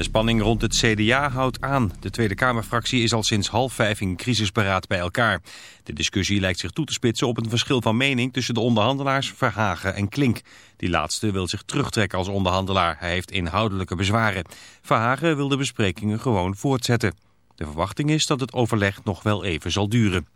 De spanning rond het CDA houdt aan. De Tweede Kamerfractie is al sinds half vijf in crisisberaad bij elkaar. De discussie lijkt zich toe te spitsen op een verschil van mening tussen de onderhandelaars Verhagen en Klink. Die laatste wil zich terugtrekken als onderhandelaar. Hij heeft inhoudelijke bezwaren. Verhagen wil de besprekingen gewoon voortzetten. De verwachting is dat het overleg nog wel even zal duren.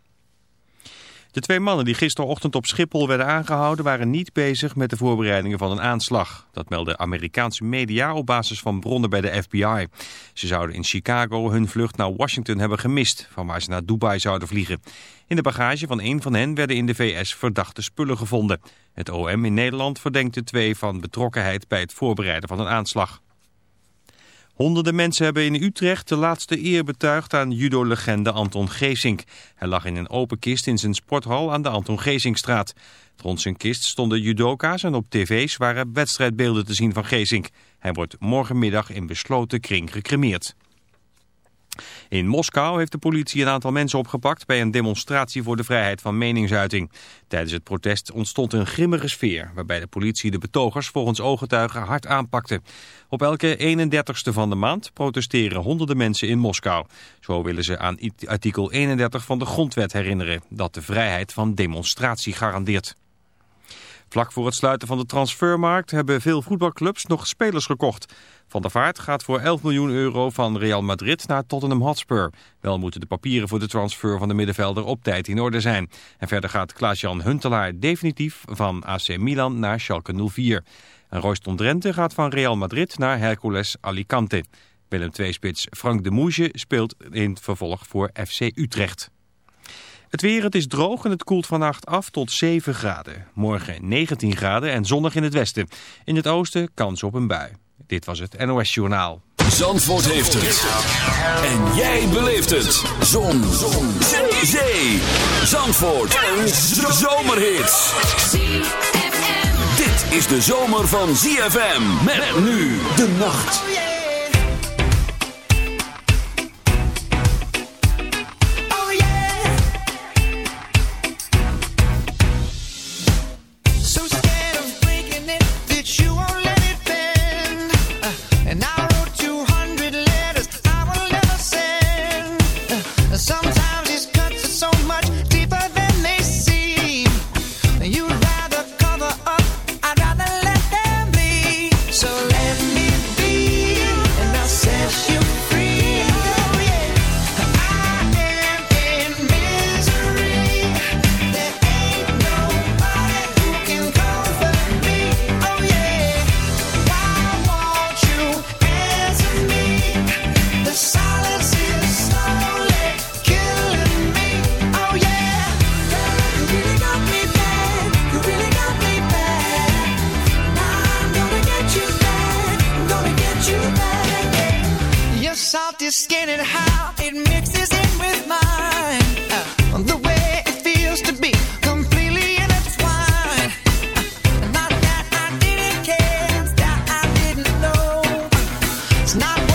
De twee mannen die gisterochtend op Schiphol werden aangehouden waren niet bezig met de voorbereidingen van een aanslag. Dat melden Amerikaanse media op basis van bronnen bij de FBI. Ze zouden in Chicago hun vlucht naar Washington hebben gemist, van waar ze naar Dubai zouden vliegen. In de bagage van een van hen werden in de VS verdachte spullen gevonden. Het OM in Nederland verdenkt de twee van betrokkenheid bij het voorbereiden van een aanslag. Honderden mensen hebben in Utrecht de laatste eer betuigd aan judo-legende Anton Geesink. Hij lag in een open kist in zijn sporthal aan de Anton Geesinkstraat. Rond zijn kist stonden judoka's en op tv's waren wedstrijdbeelden te zien van Geesink. Hij wordt morgenmiddag in besloten kring gecremeerd. In Moskou heeft de politie een aantal mensen opgepakt bij een demonstratie voor de vrijheid van meningsuiting. Tijdens het protest ontstond een grimmige sfeer, waarbij de politie de betogers volgens ooggetuigen hard aanpakte. Op elke 31ste van de maand protesteren honderden mensen in Moskou. Zo willen ze aan artikel 31 van de grondwet herinneren, dat de vrijheid van demonstratie garandeert. Vlak voor het sluiten van de transfermarkt hebben veel voetbalclubs nog spelers gekocht. Van der Vaart gaat voor 11 miljoen euro van Real Madrid naar Tottenham Hotspur. Wel moeten de papieren voor de transfer van de middenvelder op tijd in orde zijn. En verder gaat Klaas-Jan Huntelaar definitief van AC Milan naar Schalke 04. En Royston Drenthe gaat van Real Madrid naar Hercules Alicante. Willem II-spits Frank de Moesje speelt in vervolg voor FC Utrecht. Het weer, het is droog en het koelt vannacht af tot 7 graden. Morgen 19 graden en zonnig in het westen. In het oosten kans op een bui. Dit was het NOS Journaal. Zandvoort heeft het. En jij beleeft het. Zon. Zon. Zee. Zee. Zandvoort. Een zomerhit. Dit is de zomer van ZFM. Met nu de nacht. Not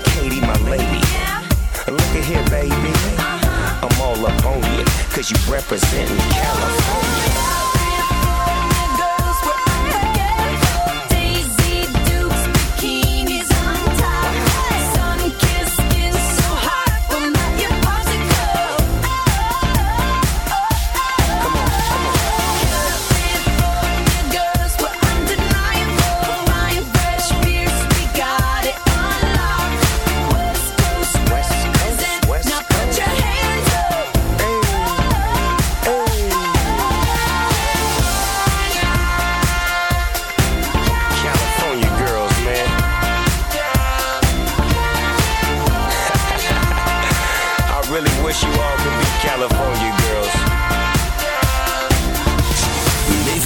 Katie, my lady. Yeah. Look at here, baby. Uh-huh. I'm all up on you, cause you representing California.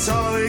Tarih